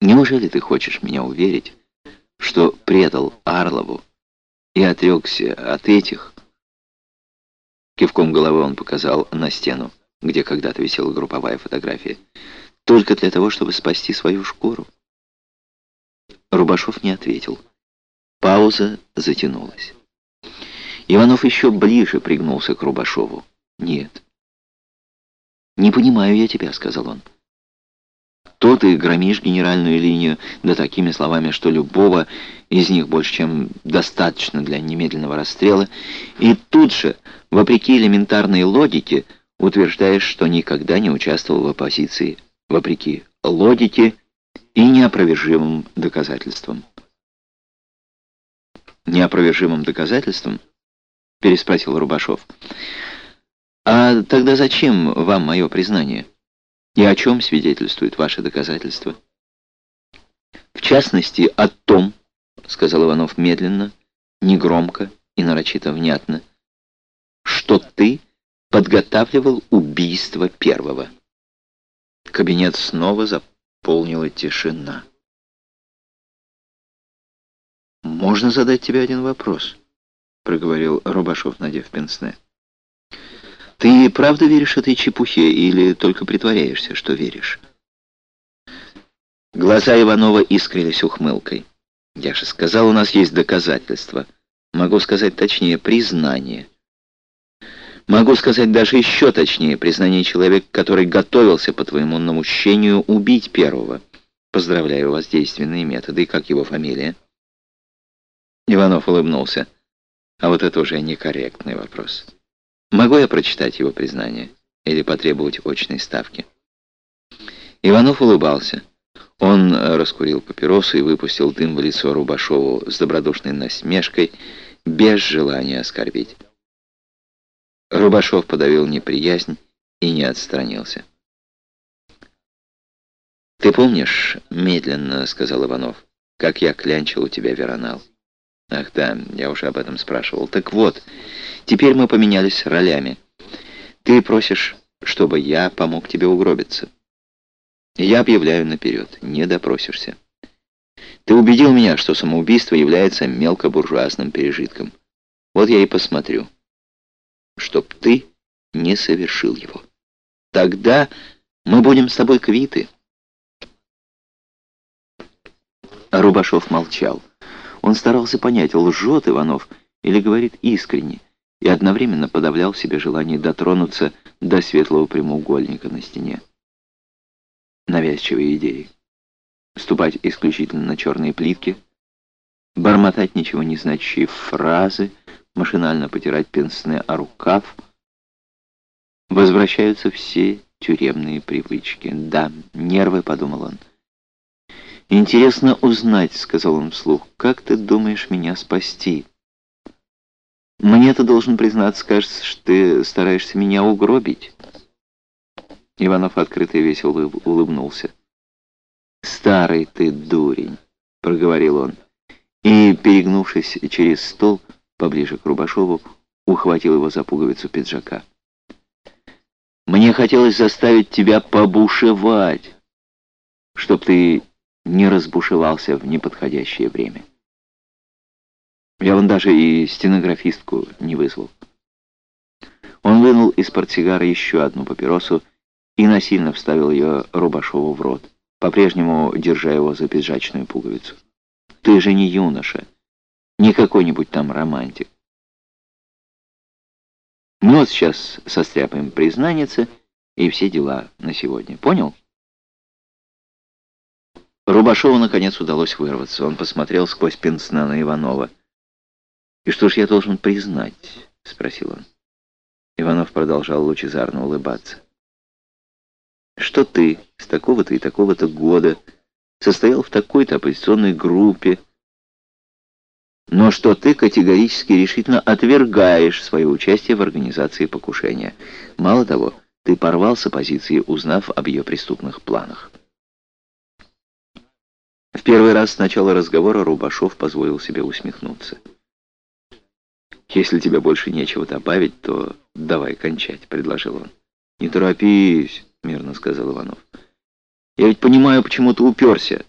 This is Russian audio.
Неужели ты хочешь меня уверить, что предал Арлову и отрекся от этих? Кивком головы он показал на стену, где когда-то висела групповая фотография. Только для того, чтобы спасти свою шкуру. Рубашов не ответил. Пауза затянулась. Иванов еще ближе пригнулся к Рубашову. «Нет». «Не понимаю я тебя», — сказал он. То ты громишь генеральную линию, да такими словами, что любого из них больше, чем достаточно для немедленного расстрела, и тут же, вопреки элементарной логике, утверждаешь, что никогда не участвовал в оппозиции, вопреки логике и неопровержимым доказательствам. «Неопровержимым доказательством?» — переспросил Рубашов. «А тогда зачем вам мое признание?» И о чем свидетельствуют ваши доказательства? В частности, о том, сказал Иванов медленно, негромко и нарочито внятно, что ты подготавливал убийство первого. Кабинет снова заполнила тишина. «Можно задать тебе один вопрос?» — проговорил Рубашов, надев пенсне. Ты правда веришь этой чепухе или только притворяешься, что веришь? Глаза Иванова искрились ухмылкой. Я же сказал, у нас есть доказательства. Могу сказать точнее, признание. Могу сказать даже еще точнее, признание человека, который готовился по твоему намущению убить первого. Поздравляю вас, действенные методы. И как его фамилия? Иванов улыбнулся. А вот это уже некорректный вопрос. Могу я прочитать его признание или потребовать очной ставки? Иванов улыбался. Он раскурил папиросу и выпустил дым в лицо Рубашову с добродушной насмешкой, без желания оскорбить. Рубашов подавил неприязнь и не отстранился. «Ты помнишь, — медленно сказал Иванов, — как я клянчил у тебя веронал?» «Ах да, я уже об этом спрашивал. Так вот, Теперь мы поменялись ролями. Ты просишь, чтобы я помог тебе угробиться. Я объявляю наперед, не допросишься. Ты убедил меня, что самоубийство является мелкобуржуазным пережитком. Вот я и посмотрю, чтоб ты не совершил его. Тогда мы будем с тобой квиты. Рубашов молчал. Он старался понять, лжет Иванов или говорит искренне и одновременно подавлял себе желание дотронуться до светлого прямоугольника на стене. Навязчивые идеи. Ступать исключительно на черные плитки, бормотать ничего не значащие фразы, машинально потирать пенсне о рукав. Возвращаются все тюремные привычки. Да, нервы, подумал он. «Интересно узнать», — сказал он вслух, — «как ты думаешь меня спасти?» Мне ты должен признаться, кажется, что ты стараешься меня угробить. Иванов открыто и весело улыбнулся. «Старый ты дурень», — проговорил он, и, перегнувшись через стол, поближе к Рубашову, ухватил его за пуговицу пиджака. «Мне хотелось заставить тебя побушевать, чтоб ты не разбушевался в неподходящее время». Я вон даже и стенографистку не вызвал. Он вынул из портсигара еще одну папиросу и насильно вставил ее Рубашову в рот, по-прежнему держа его за пиджачную пуговицу. «Ты же не юноша, не какой-нибудь там романтик. Ну вот сейчас состряпаем признаница и все дела на сегодня. Понял?» Рубашову наконец удалось вырваться. Он посмотрел сквозь пенсна на Иванова. «И что ж я должен признать?» — спросил он. Иванов продолжал лучезарно улыбаться. «Что ты с такого-то и такого-то года состоял в такой-то оппозиционной группе, но что ты категорически решительно отвергаешь свое участие в организации покушения. Мало того, ты порвал с оппозицией, узнав об ее преступных планах». В первый раз с начала разговора Рубашов позволил себе усмехнуться. «Если тебе больше нечего добавить, то давай кончать», — предложил он. «Не торопись», — мирно сказал Иванов. «Я ведь понимаю, почему ты уперся.